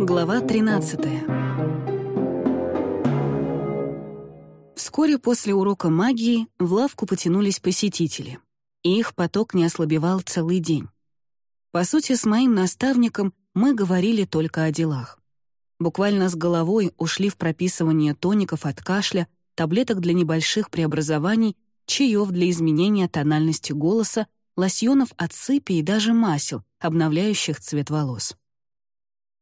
Глава 13 Вскоре после урока магии в лавку потянулись посетители, и их поток не ослабевал целый день. По сути, с моим наставником мы говорили только о делах. Буквально с головой ушли в прописывание тоников от кашля, таблеток для небольших преобразований, чаев для изменения тональности голоса, лосьонов от сыпи и даже масел, обновляющих цвет волос.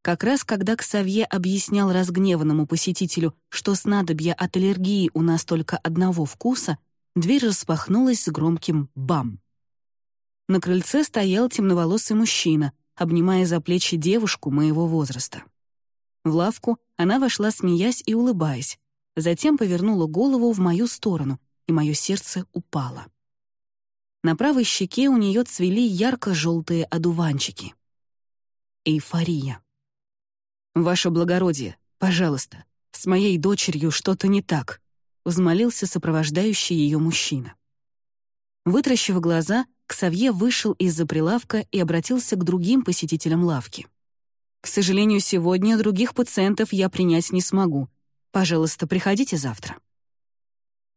Как раз когда Ксавье объяснял разгневанному посетителю, что снадобья от аллергии у нас только одного вкуса, дверь распахнулась с громким «бам». На крыльце стоял темноволосый мужчина, обнимая за плечи девушку моего возраста. В лавку она вошла, смеясь и улыбаясь, затем повернула голову в мою сторону, и мое сердце упало. На правой щеке у нее цвели ярко-желтые одуванчики. Эйфория. «Ваше благородие, пожалуйста, с моей дочерью что-то не так», взмолился сопровождающий ее мужчина. Вытращив глаза, Ксавье вышел из-за прилавка и обратился к другим посетителям лавки. «К сожалению, сегодня других пациентов я принять не смогу. Пожалуйста, приходите завтра».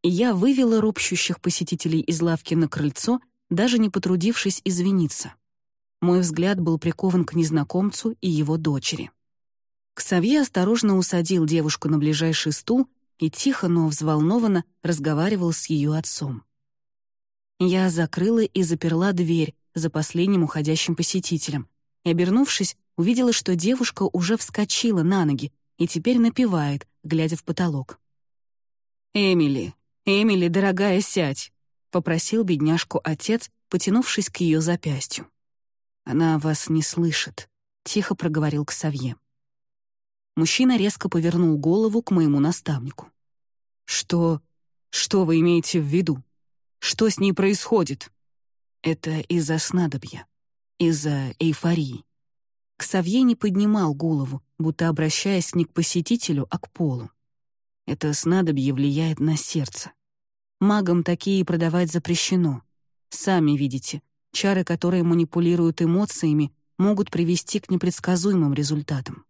Я вывела ропщущих посетителей из лавки на крыльцо, даже не потрудившись извиниться. Мой взгляд был прикован к незнакомцу и его дочери. Ксавье осторожно усадил девушку на ближайший стул и тихо, но взволнованно разговаривал с ее отцом. Я закрыла и заперла дверь за последним уходящим посетителем и, обернувшись, увидела, что девушка уже вскочила на ноги и теперь напевает, глядя в потолок. «Эмили, Эмили, дорогая, сядь!» — попросил бедняжку отец, потянувшись к ее запястью. «Она вас не слышит», — тихо проговорил Ксавье. Мужчина резко повернул голову к моему наставнику. «Что... что вы имеете в виду? Что с ней происходит?» «Это из-за снадобья, из-за эйфории». Ксавье не поднимал голову, будто обращаясь не к посетителю, а к полу. Это снадобье влияет на сердце. Магам такие продавать запрещено. Сами видите, чары, которые манипулируют эмоциями, могут привести к непредсказуемым результатам.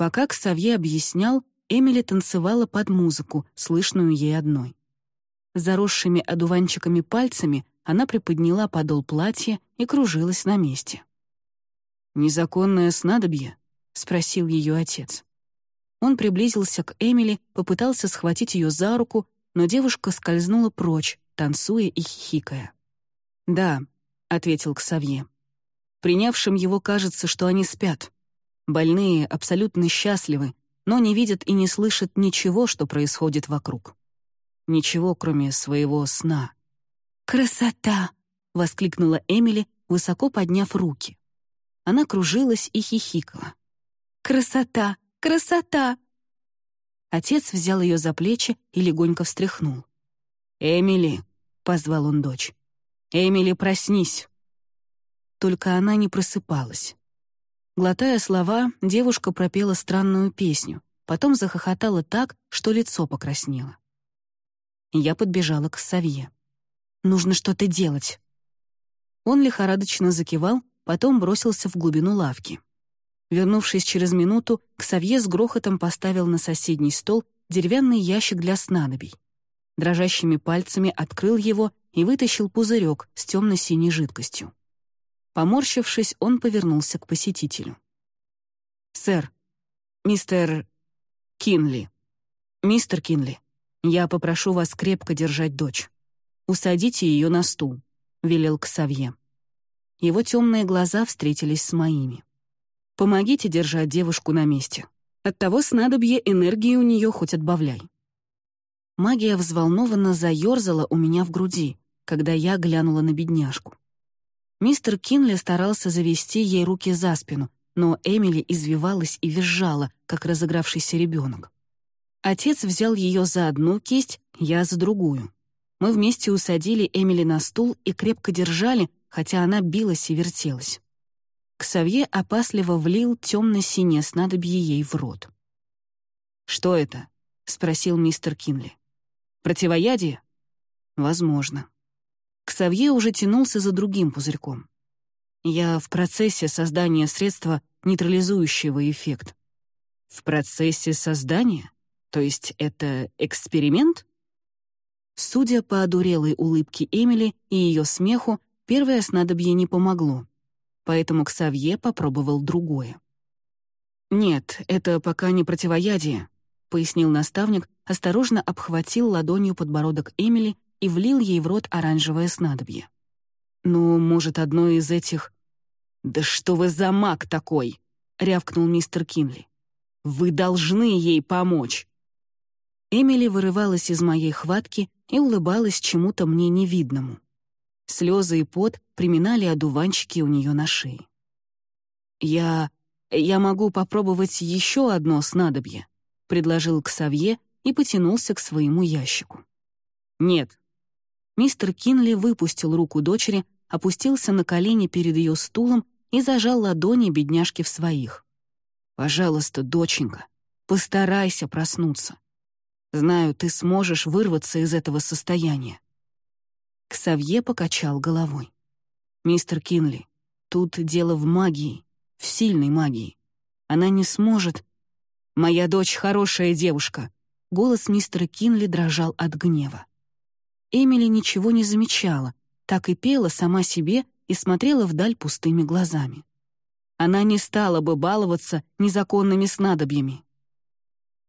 Пока Ксавье объяснял, Эмили танцевала под музыку, слышную ей одной. Заросшими одуванчиками пальцами она приподняла подол платья и кружилась на месте. «Незаконное снадобье?» — спросил ее отец. Он приблизился к Эмили, попытался схватить ее за руку, но девушка скользнула прочь, танцуя и хихикая. «Да», — ответил Ксавье. «Принявшим его кажется, что они спят. Больные абсолютно счастливы, но не видят и не слышат ничего, что происходит вокруг. Ничего, кроме своего сна. «Красота!» — воскликнула Эмили, высоко подняв руки. Она кружилась и хихикала. «Красота! Красота!» Отец взял ее за плечи и легонько встряхнул. «Эмили!» — позвал он дочь. «Эмили, проснись!» Только она не просыпалась. Глотая слова, девушка пропела странную песню, потом захохотала так, что лицо покраснело. Я подбежала к Савье. «Нужно что-то делать». Он лихорадочно закивал, потом бросился в глубину лавки. Вернувшись через минуту, Ксавье с грохотом поставил на соседний стол деревянный ящик для снадобий. Дрожащими пальцами открыл его и вытащил пузырек с темно-синей жидкостью. Поморщившись, он повернулся к посетителю. «Сэр, мистер Кинли, мистер Кинли, я попрошу вас крепко держать дочь. Усадите ее на стул», — велел Ксавье. Его темные глаза встретились с моими. «Помогите держать девушку на месте. Оттого снадобье энергии у нее хоть отбавляй». Магия взволнованно заерзала у меня в груди, когда я глянула на бедняжку. Мистер Кинли старался завести ей руки за спину, но Эмили извивалась и визжала, как разыгравшийся ребенок. Отец взял ее за одну кисть, я за другую. Мы вместе усадили Эмили на стул и крепко держали, хотя она билась и вертелась. Ксавье опасливо влил темно-синее снадобье ей в рот. «Что это?» — спросил мистер Кинли. «Противоядие?» «Возможно». Ксавье уже тянулся за другим пузырьком. Я в процессе создания средства, нейтрализующего эффект. В процессе создания? То есть это эксперимент? Судя по одурелой улыбке Эмили и ее смеху, первое снадобье не помогло. Поэтому Ксавье попробовал другое. «Нет, это пока не противоядие», — пояснил наставник, осторожно обхватил ладонью подбородок Эмили и влил ей в рот оранжевое снадобье. «Ну, может, одно из этих...» «Да что вы за маг такой!» — рявкнул мистер Кинли. «Вы должны ей помочь!» Эмили вырывалась из моей хватки и улыбалась чему-то мне невидному. Слезы и пот приминали одуванчики у нее на шее. «Я... я могу попробовать еще одно снадобье», — предложил Ксавье и потянулся к своему ящику. «Нет». Мистер Кинли выпустил руку дочери, опустился на колени перед ее стулом и зажал ладони бедняжки в своих. «Пожалуйста, доченька, постарайся проснуться. Знаю, ты сможешь вырваться из этого состояния». Ксавье покачал головой. «Мистер Кинли, тут дело в магии, в сильной магии. Она не сможет...» «Моя дочь хорошая девушка», — голос мистера Кинли дрожал от гнева. Эмили ничего не замечала, так и пела сама себе и смотрела вдаль пустыми глазами. Она не стала бы баловаться незаконными снадобьями.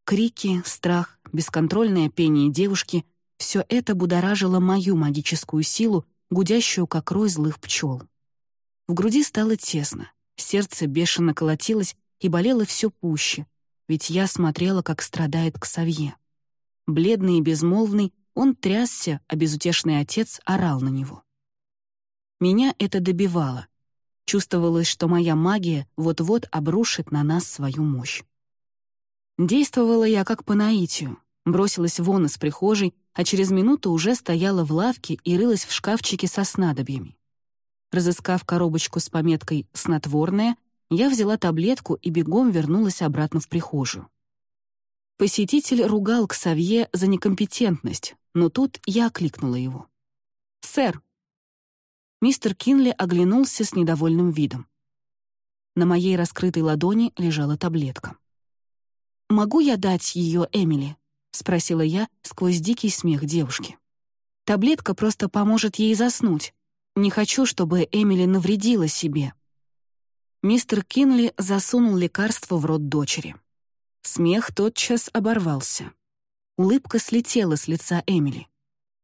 Крики, страх, бесконтрольное пение девушки — все это будоражило мою магическую силу, гудящую, как рой злых пчел. В груди стало тесно, сердце бешено колотилось и болело все пуще, ведь я смотрела, как страдает Ксавье. Бледный и безмолвный, он трясся, а безутешный отец орал на него. Меня это добивало. Чувствовалось, что моя магия вот-вот обрушит на нас свою мощь. Действовала я как по наитию. Бросилась вон из прихожей, а через минуту уже стояла в лавке и рылась в шкафчике со снадобьями. Разыскав коробочку с пометкой «Снотворное», я взяла таблетку и бегом вернулась обратно в прихожую. Посетитель ругал Ксавье за некомпетентность, но тут я окликнула его. «Сэр!» Мистер Кинли оглянулся с недовольным видом. На моей раскрытой ладони лежала таблетка. «Могу я дать ее Эмили?» — спросила я сквозь дикий смех девушки. «Таблетка просто поможет ей заснуть. Не хочу, чтобы Эмили навредила себе». Мистер Кинли засунул лекарство в рот дочери. Смех тотчас оборвался. Улыбка слетела с лица Эмили.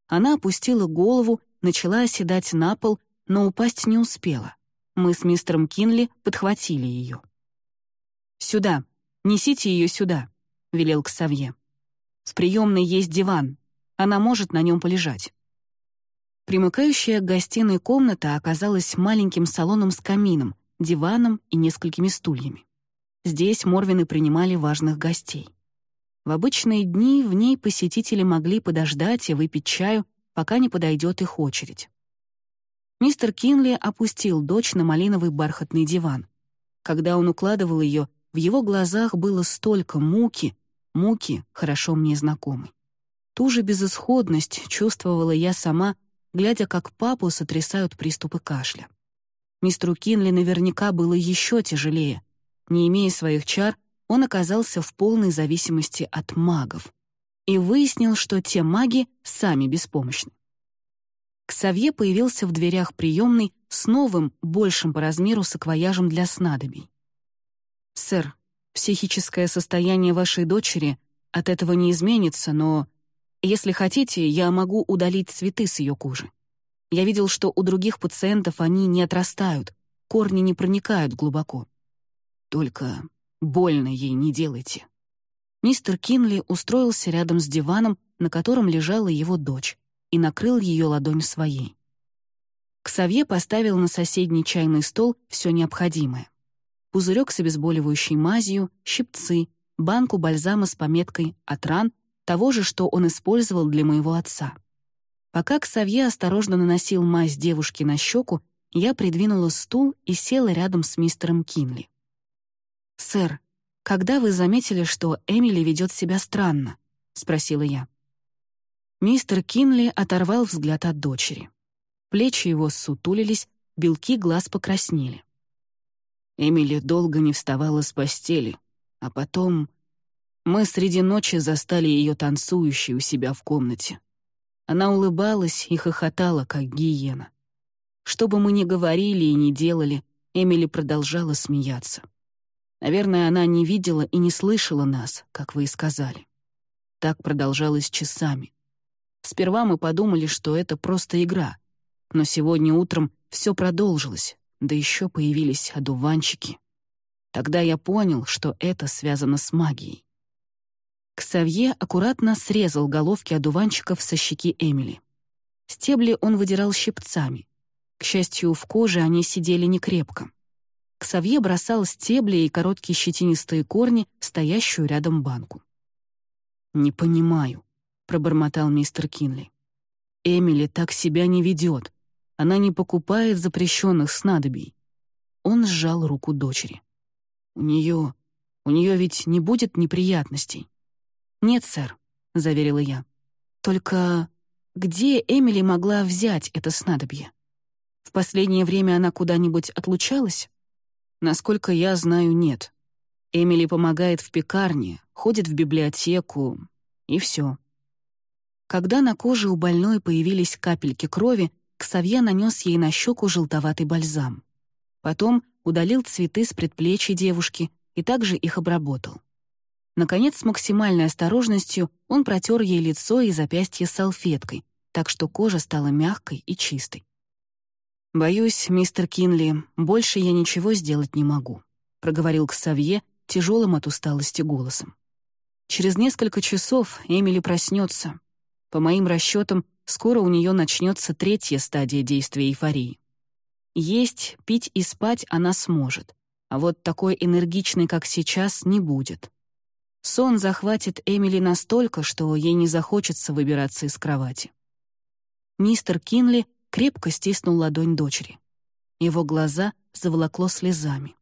Она опустила голову, начала оседать на пол, но упасть не успела. Мы с мистером Кинли подхватили ее. «Сюда», «Несите ее сюда», — велел Ксавье. «В приемной есть диван. Она может на нем полежать». Примыкающая к гостиной комната оказалась маленьким салоном с камином, диваном и несколькими стульями. Здесь Морвины принимали важных гостей. В обычные дни в ней посетители могли подождать и выпить чаю, пока не подойдет их очередь. Мистер Кинли опустил дочь на малиновый бархатный диван. Когда он укладывал ее, в его глазах было столько муки, муки, хорошо мне знакомы. Ту же безысходность чувствовала я сама, глядя, как папу сотрясают приступы кашля. Мистеру Кинли наверняка было еще тяжелее. Не имея своих чар, он оказался в полной зависимости от магов и выяснил, что те маги сами беспомощны. Ксавье появился в дверях приемной с новым, большим по размеру саквояжем для снадобий. «Сэр, психическое состояние вашей дочери от этого не изменится, но, если хотите, я могу удалить цветы с ее кожи. Я видел, что у других пациентов они не отрастают, корни не проникают глубоко. Только больно ей не делайте». Мистер Кинли устроился рядом с диваном, на котором лежала его дочь, и накрыл ее ладонь своей. Ксавье поставил на соседний чайный стол все необходимое пузырек с обезболивающей мазью, щипцы, банку бальзама с пометкой «От ран», того же, что он использовал для моего отца. Пока Ксавье осторожно наносил мазь девушке на щеку, я придвинула стул и села рядом с мистером Кинли. «Сэр, когда вы заметили, что Эмили ведет себя странно?» — спросила я. Мистер Кинли оторвал взгляд от дочери. Плечи его сутулились, белки глаз покраснели. Эмили долго не вставала с постели, а потом мы среди ночи застали ее танцующей у себя в комнате. Она улыбалась и хохотала, как гиена. Что бы мы ни говорили и ни делали, Эмили продолжала смеяться. Наверное, она не видела и не слышала нас, как вы и сказали. Так продолжалось часами. Сперва мы подумали, что это просто игра, но сегодня утром все продолжилось, да еще появились одуванчики. Тогда я понял, что это связано с магией. Ксавье аккуратно срезал головки одуванчиков со щеки Эмили. Стебли он выдирал щипцами. К счастью, в коже они сидели некрепко. Ксавье бросал стебли и короткие щетинистые корни стоящую рядом банку. «Не понимаю», — пробормотал мистер Кинли. «Эмили так себя не ведет. Она не покупает запрещенных снадобий». Он сжал руку дочери. «У нее... у нее ведь не будет неприятностей». «Нет, сэр», — заверила я. «Только где Эмили могла взять это снадобье? В последнее время она куда-нибудь отлучалась?» «Насколько я знаю, нет. Эмили помогает в пекарне, ходит в библиотеку, и все. Когда на коже у больной появились капельки крови, Ксавье нанес ей на щеку желтоватый бальзам. Потом удалил цветы с предплечья девушки и также их обработал. Наконец, с максимальной осторожностью он протер ей лицо и запястье салфеткой, так что кожа стала мягкой и чистой. «Боюсь, мистер Кинли, больше я ничего сделать не могу», — проговорил Ксавье тяжелым от усталости голосом. Через несколько часов Эмили проснется. По моим расчетам, скоро у нее начнется третья стадия действия эйфории. Есть, пить и спать она сможет, а вот такой энергичной, как сейчас, не будет. Сон захватит Эмили настолько, что ей не захочется выбираться из кровати. Мистер Кинли крепко стиснул ладонь дочери. Его глаза заволокло слезами.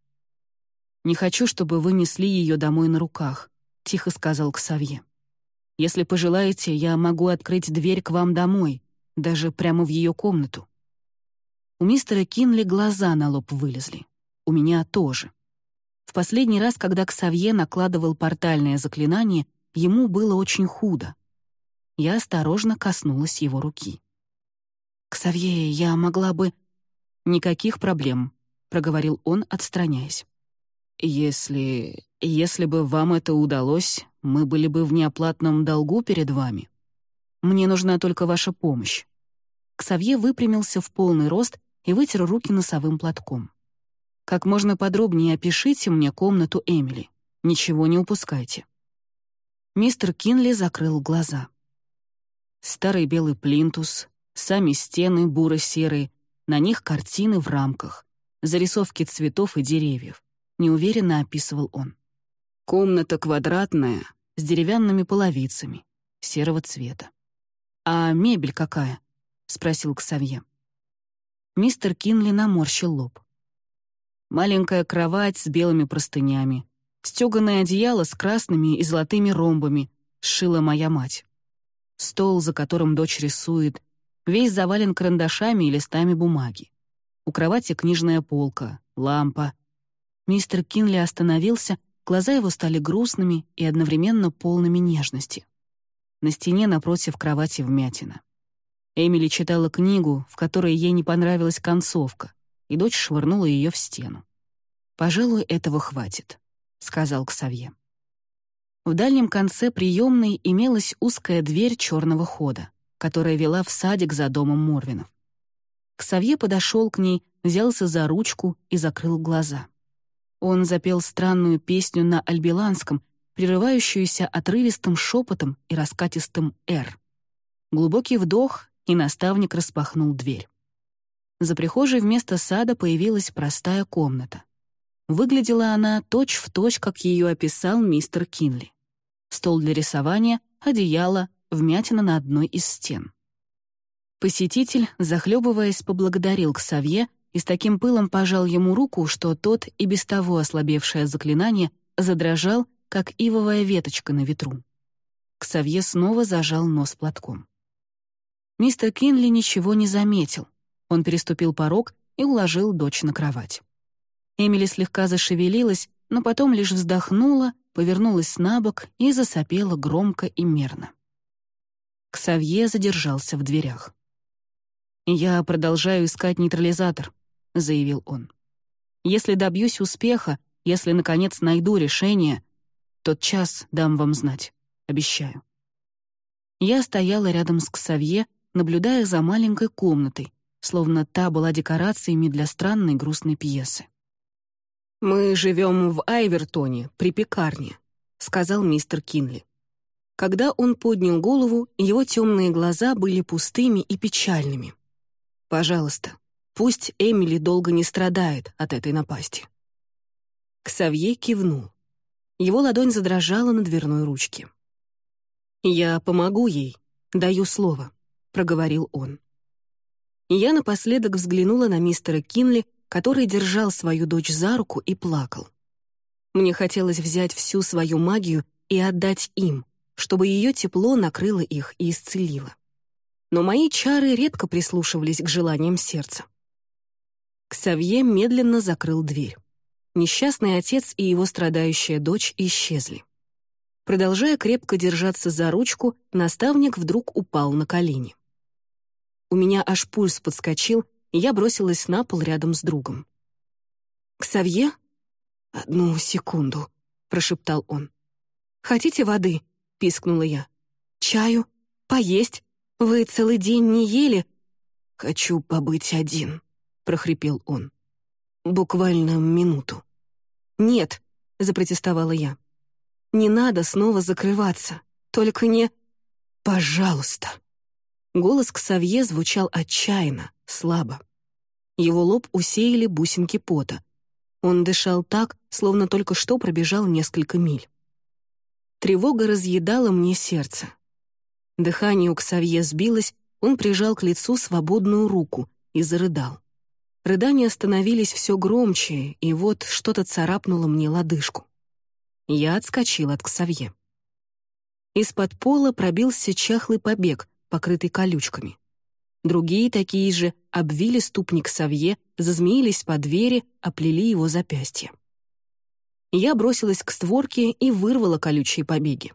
«Не хочу, чтобы вы несли ее домой на руках тихо сказал Ксавье. «Если пожелаете, я могу открыть дверь к вам домой, даже прямо в ее комнату». У мистера Кинли глаза на лоб вылезли. У меня тоже. В последний раз, когда Ксавье накладывал портальное заклинание, ему было очень худо. Я осторожно коснулась его руки. «Ксавье, я могла бы...» «Никаких проблем», — проговорил он, отстраняясь. «Если... если бы вам это удалось, мы были бы в неоплатном долгу перед вами. Мне нужна только ваша помощь». Ксавье выпрямился в полный рост и вытер руки носовым платком. «Как можно подробнее опишите мне комнату Эмили. Ничего не упускайте». Мистер Кинли закрыл глаза. Старый белый плинтус, сами стены буро-серые, на них картины в рамках, зарисовки цветов и деревьев. — неуверенно описывал он. Комната квадратная, с деревянными половицами, серого цвета. «А мебель какая?» — спросил Ксавье. Мистер Кинли наморщил лоб. Маленькая кровать с белыми простынями, стёганое одеяло с красными и золотыми ромбами сшила моя мать. Стол, за которым дочь рисует, весь завален карандашами и листами бумаги. У кровати книжная полка, лампа — Мистер Кинли остановился, глаза его стали грустными и одновременно полными нежности. На стене напротив кровати вмятина. Эмили читала книгу, в которой ей не понравилась концовка, и дочь швырнула ее в стену. «Пожалуй, этого хватит», — сказал Ксавье. В дальнем конце приемной имелась узкая дверь черного хода, которая вела в садик за домом Морвинов. Ксавье подошел к ней, взялся за ручку и закрыл глаза. Он запел странную песню на альбиланском, прерывающуюся отрывистым шепотом и раскатистым «р». Глубокий вдох, и наставник распахнул дверь. За прихожей вместо сада появилась простая комната. Выглядела она точь-в-точь, точь, как ее описал мистер Кинли. Стол для рисования, одеяло, вмятина на одной из стен. Посетитель, захлебываясь, поблагодарил Ксавье и с таким пылом пожал ему руку, что тот, и без того ослабевшее заклинание, задрожал, как ивовая веточка на ветру. Ксавье снова зажал нос платком. Мистер Кинли ничего не заметил. Он переступил порог и уложил дочь на кровать. Эмили слегка зашевелилась, но потом лишь вздохнула, повернулась на бок и засопела громко и мерно. Ксавье задержался в дверях. «Я продолжаю искать нейтрализатор», — заявил он. «Если добьюсь успеха, если, наконец, найду решение, тот час дам вам знать, обещаю». Я стояла рядом с Ксавье, наблюдая за маленькой комнатой, словно та была декорациями для странной грустной пьесы. «Мы живем в Айвертоне, при пекарне», — сказал мистер Кинли. Когда он поднял голову, его темные глаза были пустыми и печальными. «Пожалуйста, пусть Эмили долго не страдает от этой напасти». Ксавье кивнул. Его ладонь задрожала на дверной ручке. «Я помогу ей, даю слово», — проговорил он. Я напоследок взглянула на мистера Кинли, который держал свою дочь за руку и плакал. Мне хотелось взять всю свою магию и отдать им, чтобы ее тепло накрыло их и исцелило. Но мои чары редко прислушивались к желаниям сердца. Ксавье медленно закрыл дверь. Несчастный отец и его страдающая дочь исчезли. Продолжая крепко держаться за ручку, наставник вдруг упал на колени. У меня аж пульс подскочил, и я бросилась на пол рядом с другом. «Ксавье?» «Одну секунду», — прошептал он. «Хотите воды?» — пискнула я. «Чаю? Поесть? Вы целый день не ели?» «Хочу побыть один», — прохрипел он. «Буквально минуту». «Нет», — запротестовала я. «Не надо снова закрываться. Только не...» «Пожалуйста». Голос Ксавье звучал отчаянно, слабо. Его лоб усеяли бусинки пота. Он дышал так, словно только что пробежал несколько миль. Тревога разъедала мне сердце. Дыхание у Ксавье сбилось, он прижал к лицу свободную руку и зарыдал. Рыдания становились все громче, и вот что-то царапнуло мне лодыжку. Я отскочил от Ксавье. Из-под пола пробился чахлый побег, покрытый колючками. Другие такие же обвили ступник Савье, зазмеились по двери, оплели его запястье. Я бросилась к створке и вырвала колючие побеги.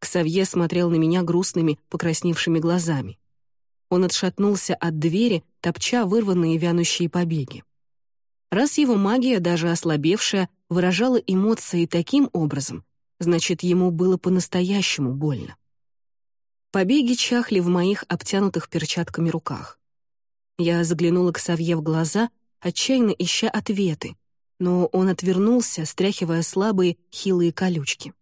Ксавье смотрел на меня грустными, покрасневшими глазами. Он отшатнулся от двери, топча вырванные вянущие побеги. Раз его магия, даже ослабевшая, выражала эмоции таким образом, значит, ему было по-настоящему больно. Побеги чахли в моих обтянутых перчатками руках. Я заглянула к Савье в глаза, отчаянно ища ответы, но он отвернулся, стряхивая слабые, хилые колючки.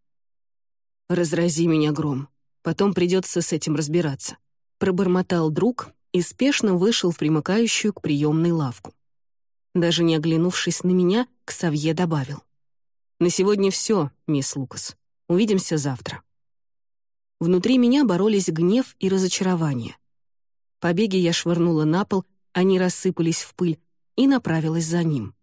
«Разрази меня гром, потом придется с этим разбираться», пробормотал друг и спешно вышел в примыкающую к приемной лавку. Даже не оглянувшись на меня, Ксавье добавил. «На сегодня все, мисс Лукас. Увидимся завтра». Внутри меня боролись гнев и разочарование. Побеги я швырнула на пол, они рассыпались в пыль, и направилась за ним.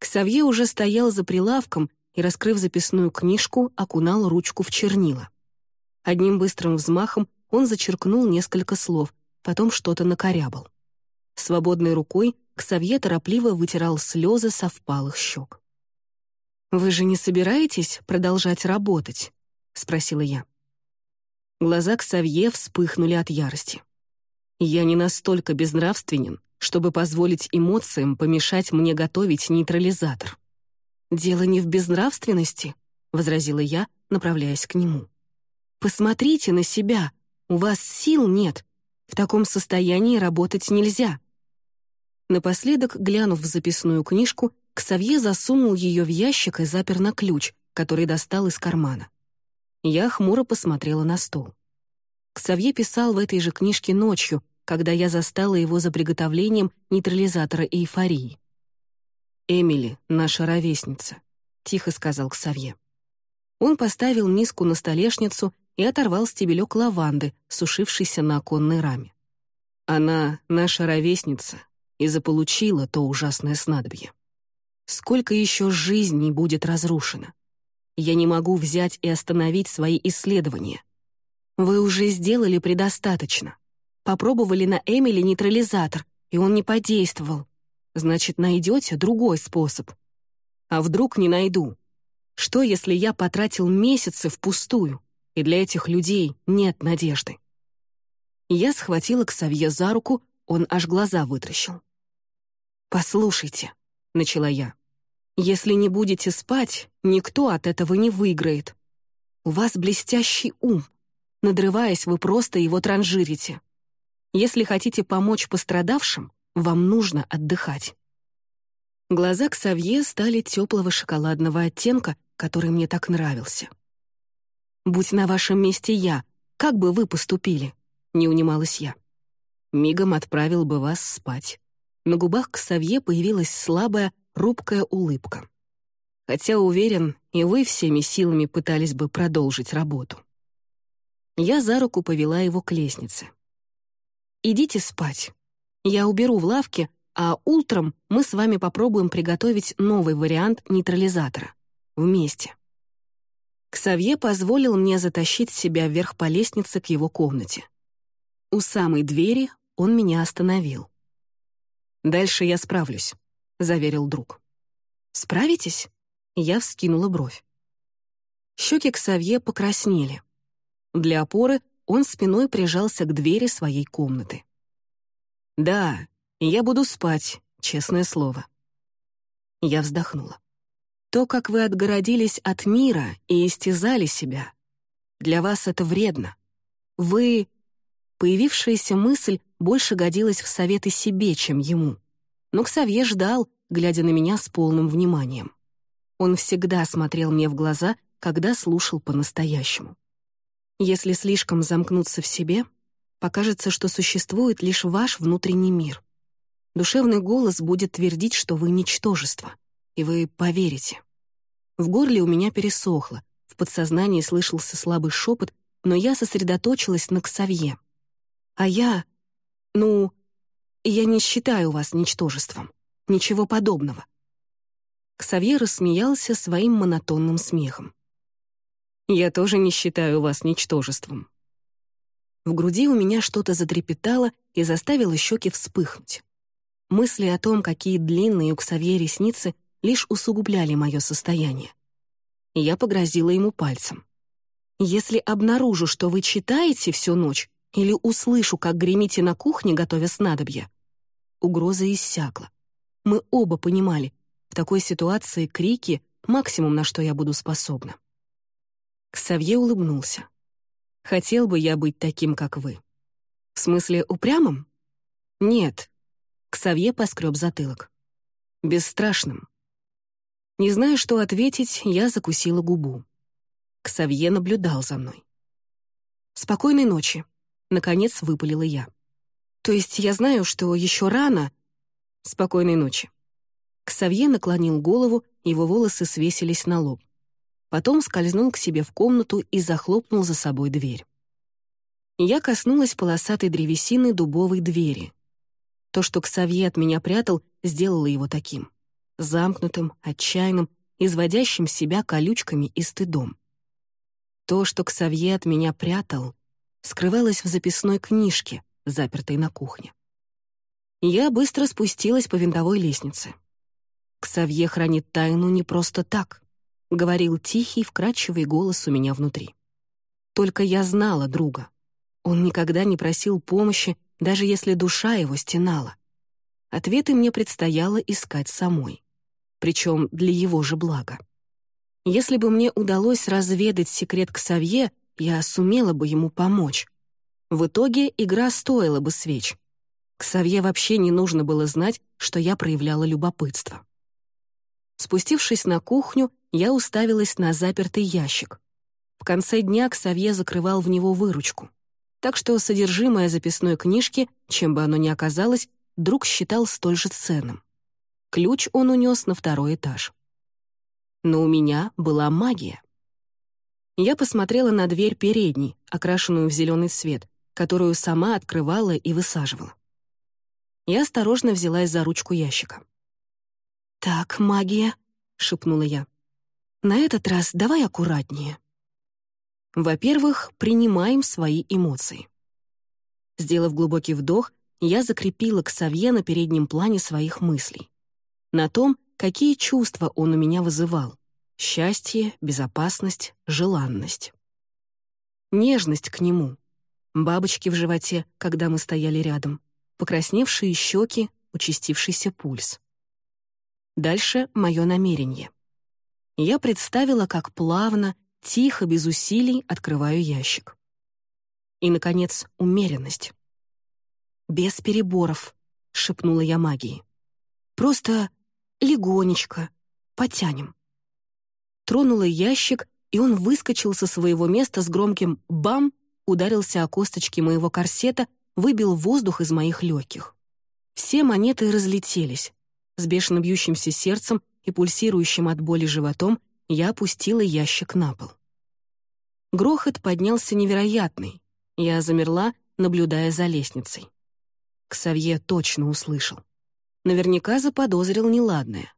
Ксавье уже стоял за прилавком и, раскрыв записную книжку, окунал ручку в чернила. Одним быстрым взмахом он зачеркнул несколько слов, потом что-то накорябал. Свободной рукой Ксавье торопливо вытирал слезы со впалых щек. «Вы же не собираетесь продолжать работать?» — спросила я. Глаза Ксавье вспыхнули от ярости. «Я не настолько безнравственен, чтобы позволить эмоциям помешать мне готовить нейтрализатор». «Дело не в безнравственности», — возразила я, направляясь к нему. «Посмотрите на себя, у вас сил нет, в таком состоянии работать нельзя». Напоследок, глянув в записную книжку, Ксавье засунул ее в ящик и запер на ключ, который достал из кармана. Я хмуро посмотрела на стол. Ксавье писал в этой же книжке ночью, когда я застала его за приготовлением нейтрализатора эйфории. «Эмили, наша ровесница», — тихо сказал Ксавье. Он поставил миску на столешницу и оторвал стебелек лаванды, сушившийся на оконной раме. Она наша ровесница и заполучила то ужасное снадобье. Сколько еще жизней будет разрушено? Я не могу взять и остановить свои исследования. Вы уже сделали предостаточно. Попробовали на Эмили нейтрализатор, и он не подействовал. значит, найдете другой способ. А вдруг не найду? Что, если я потратил месяцы впустую, и для этих людей нет надежды? Я схватила Ксавье за руку, он аж глаза вытращил. «Послушайте», — начала я, — «если не будете спать, никто от этого не выиграет. У вас блестящий ум. Надрываясь, вы просто его транжирите. Если хотите помочь пострадавшим, вам нужно отдыхать». Глаза Ксавье стали теплого шоколадного оттенка, который мне так нравился. «Будь на вашем месте я, как бы вы поступили?» — не унималась я. Мигом отправил бы вас спать. На губах Ксавье появилась слабая, рубкая улыбка. Хотя, уверен, и вы всеми силами пытались бы продолжить работу. Я за руку повела его к лестнице. «Идите спать. Я уберу в лавке, а утром мы с вами попробуем приготовить новый вариант нейтрализатора. Вместе». Ксавье позволил мне затащить себя вверх по лестнице к его комнате. У самой двери он меня остановил. «Дальше я справлюсь», — заверил друг. «Справитесь?» Я вскинула бровь. Щеки Ксавье покраснели. Для опоры он спиной прижался к двери своей комнаты. «Да, я буду спать, честное слово». Я вздохнула. То, как вы отгородились от мира и истязали себя, для вас это вредно. Вы Появившаяся мысль больше годилась в советы себе, чем ему. Но Ксавье ждал, глядя на меня с полным вниманием. Он всегда смотрел мне в глаза, когда слушал по-настоящему. Если слишком замкнуться в себе, покажется, что существует лишь ваш внутренний мир. Душевный голос будет твердить, что вы — ничтожество, и вы поверите. В горле у меня пересохло, в подсознании слышался слабый шепот, но я сосредоточилась на Ксавье — а я... Ну, я не считаю вас ничтожеством. Ничего подобного. Ксавье рассмеялся своим монотонным смехом. «Я тоже не считаю вас ничтожеством». В груди у меня что-то затрепетало и заставило щеки вспыхнуть. Мысли о том, какие длинные у Ксавье ресницы, лишь усугубляли мое состояние. Я погрозила ему пальцем. «Если обнаружу, что вы читаете всю ночь, или услышу, как гремите на кухне, готовя снадобья. Угроза иссякла. Мы оба понимали, в такой ситуации крики — максимум, на что я буду способна. Ксавье улыбнулся. «Хотел бы я быть таким, как вы». «В смысле, упрямым?» «Нет». Ксавье поскреб затылок. «Бесстрашным». Не зная, что ответить, я закусила губу. Ксавье наблюдал за мной. «Спокойной ночи», Наконец выпалила я. «То есть я знаю, что еще рано...» «Спокойной ночи». Ксавье наклонил голову, его волосы свесились на лоб. Потом скользнул к себе в комнату и захлопнул за собой дверь. Я коснулась полосатой древесины дубовой двери. То, что Ксавье от меня прятал, сделало его таким. Замкнутым, отчаянным, изводящим себя колючками и стыдом. То, что Ксавье от меня прятал, скрывалась в записной книжке, запертой на кухне. Я быстро спустилась по винтовой лестнице. «Ксавье хранит тайну не просто так», — говорил тихий, вкрадчивый голос у меня внутри. Только я знала друга. Он никогда не просил помощи, даже если душа его стенала. Ответы мне предстояло искать самой. Причем для его же блага. Если бы мне удалось разведать секрет Ксавье, я сумела бы ему помочь. В итоге игра стоила бы свеч. К Савье вообще не нужно было знать, что я проявляла любопытство. Спустившись на кухню, я уставилась на запертый ящик. В конце дня Ксавье закрывал в него выручку. Так что содержимое записной книжки, чем бы оно ни оказалось, друг считал столь же ценным. Ключ он унес на второй этаж. Но у меня была магия. Я посмотрела на дверь передней, окрашенную в зеленый цвет, которую сама открывала и высаживала. Я осторожно взялась за ручку ящика. «Так, магия», — шепнула я. «На этот раз давай аккуратнее». Во-первых, принимаем свои эмоции. Сделав глубокий вдох, я закрепила Ксавье на переднем плане своих мыслей. На том, какие чувства он у меня вызывал. Счастье, безопасность, желанность. Нежность к нему. Бабочки в животе, когда мы стояли рядом. Покрасневшие щеки, участившийся пульс. Дальше мое намерение. Я представила, как плавно, тихо, без усилий открываю ящик. И, наконец, умеренность. «Без переборов», — шепнула я магии. «Просто легонечко, потянем» тронула ящик, и он выскочил со своего места с громким «бам», ударился о косточки моего корсета, выбил воздух из моих легких. Все монеты разлетелись. С бешено бьющимся сердцем и пульсирующим от боли животом я опустила ящик на пол. Грохот поднялся невероятный. Я замерла, наблюдая за лестницей. Ксавье точно услышал. Наверняка заподозрил неладное.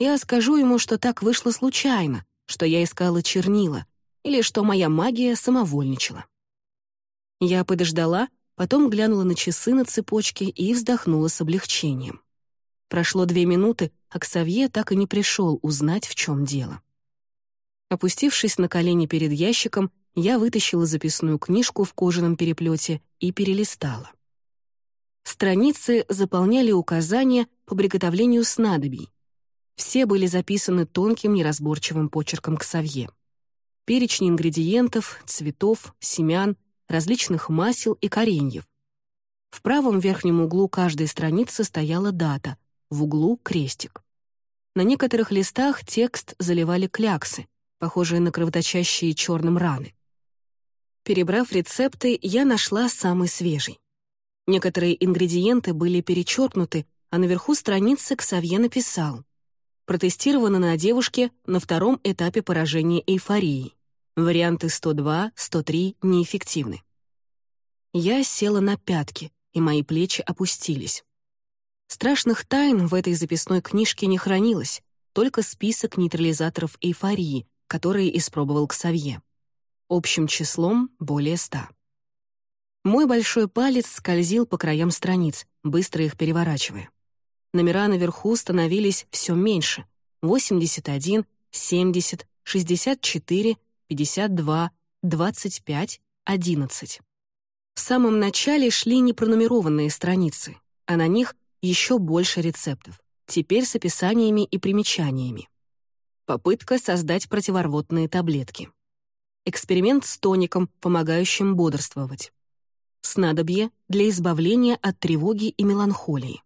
Я скажу ему, что так вышло случайно, что я искала чернила, или что моя магия самовольничала. Я подождала, потом глянула на часы на цепочке и вздохнула с облегчением. Прошло две минуты, а Ксавье так и не пришел узнать, в чем дело. Опустившись на колени перед ящиком, я вытащила записную книжку в кожаном переплете и перелистала. Страницы заполняли указания по приготовлению снадобий, все были записаны тонким неразборчивым почерком Ксавье. Перечни ингредиентов, цветов, семян, различных масел и кореньев. В правом верхнем углу каждой страницы стояла дата, в углу — крестик. На некоторых листах текст заливали кляксы, похожие на кровоточащие черным раны. Перебрав рецепты, я нашла самый свежий. Некоторые ингредиенты были перечеркнуты, а наверху страницы Ксавье написал протестировано на девушке на втором этапе поражения эйфории. Варианты 102, 103 неэффективны. Я села на пятки, и мои плечи опустились. Страшных тайн в этой записной книжке не хранилось, только список нейтрализаторов эйфории, которые испробовал Ксавье. Общим числом более ста. Мой большой палец скользил по краям страниц, быстро их переворачивая. Номера наверху становились все меньше — 81, 70, 64, 52, 25, 11. В самом начале шли непронумерованные страницы, а на них еще больше рецептов, теперь с описаниями и примечаниями. Попытка создать противорвотные таблетки. Эксперимент с тоником, помогающим бодрствовать. Снадобье для избавления от тревоги и меланхолии.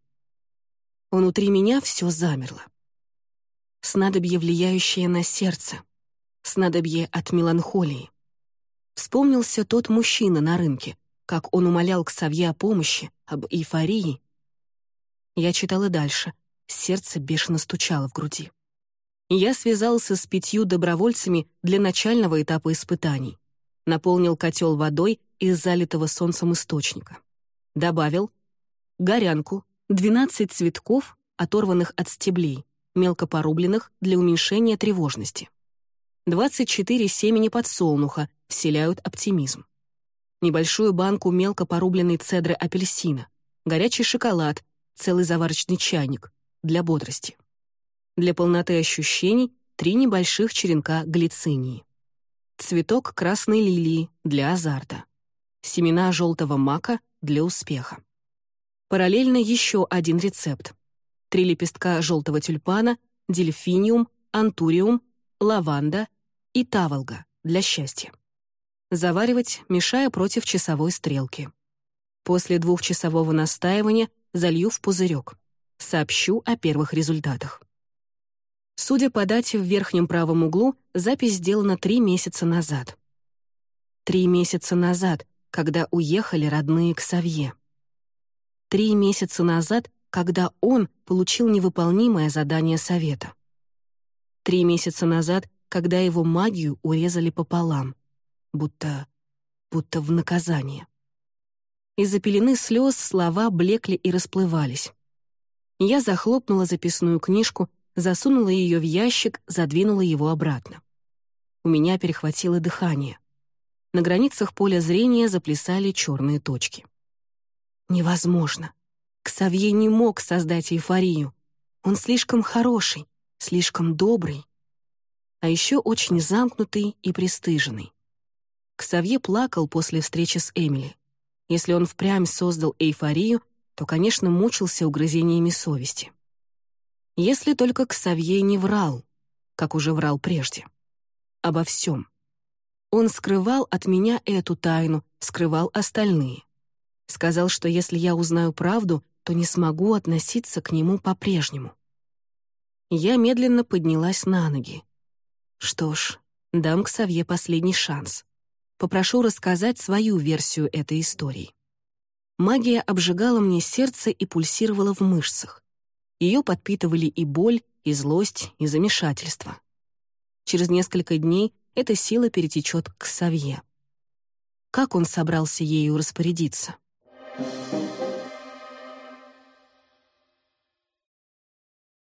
Внутри меня все замерло. Снадобье, влияющее на сердце. Снадобье от меланхолии. Вспомнился тот мужчина на рынке, как он умолял Ксавье о помощи, об эйфории. Я читала дальше. Сердце бешено стучало в груди. Я связался с пятью добровольцами для начального этапа испытаний. Наполнил котел водой из залитого солнцем источника. Добавил горянку, 12 цветков, оторванных от стеблей, мелко порубленных для уменьшения тревожности. 24 семени подсолнуха вселяют оптимизм. Небольшую банку мелко порубленной цедры апельсина, горячий шоколад, целый заварочный чайник для бодрости. Для полноты ощущений три небольших черенка глицинии. Цветок красной лилии для азарта. Семена желтого мака для успеха. Параллельно еще один рецепт. Три лепестка желтого тюльпана, дельфиниум, антуриум, лаванда и таволга для счастья. Заваривать, мешая против часовой стрелки. После двухчасового настаивания залью в пузырек. Сообщу о первых результатах. Судя по дате в верхнем правом углу, запись сделана три месяца назад. Три месяца назад, когда уехали родные к Савье три месяца назад, когда он получил невыполнимое задание совета. Три месяца назад, когда его магию урезали пополам, будто... будто в наказание. Из-за пелены слез слова блекли и расплывались. Я захлопнула записную книжку, засунула ее в ящик, задвинула его обратно. У меня перехватило дыхание. На границах поля зрения заплясали черные точки. Невозможно. Ксавье не мог создать эйфорию. Он слишком хороший, слишком добрый. А еще очень замкнутый и пристыженный. Ксавье плакал после встречи с Эмили. Если он впрямь создал эйфорию, то, конечно, мучился угрызениями совести. Если только Ксавье не врал, как уже врал прежде. Обо всем. Он скрывал от меня эту тайну, скрывал остальные. Сказал, что если я узнаю правду, то не смогу относиться к нему по-прежнему. Я медленно поднялась на ноги. Что ж, дам к Савье последний шанс. Попрошу рассказать свою версию этой истории. Магия обжигала мне сердце и пульсировала в мышцах. Ее подпитывали и боль, и злость, и замешательство. Через несколько дней эта сила перетечет к Савье. Как он собрался ею распорядиться?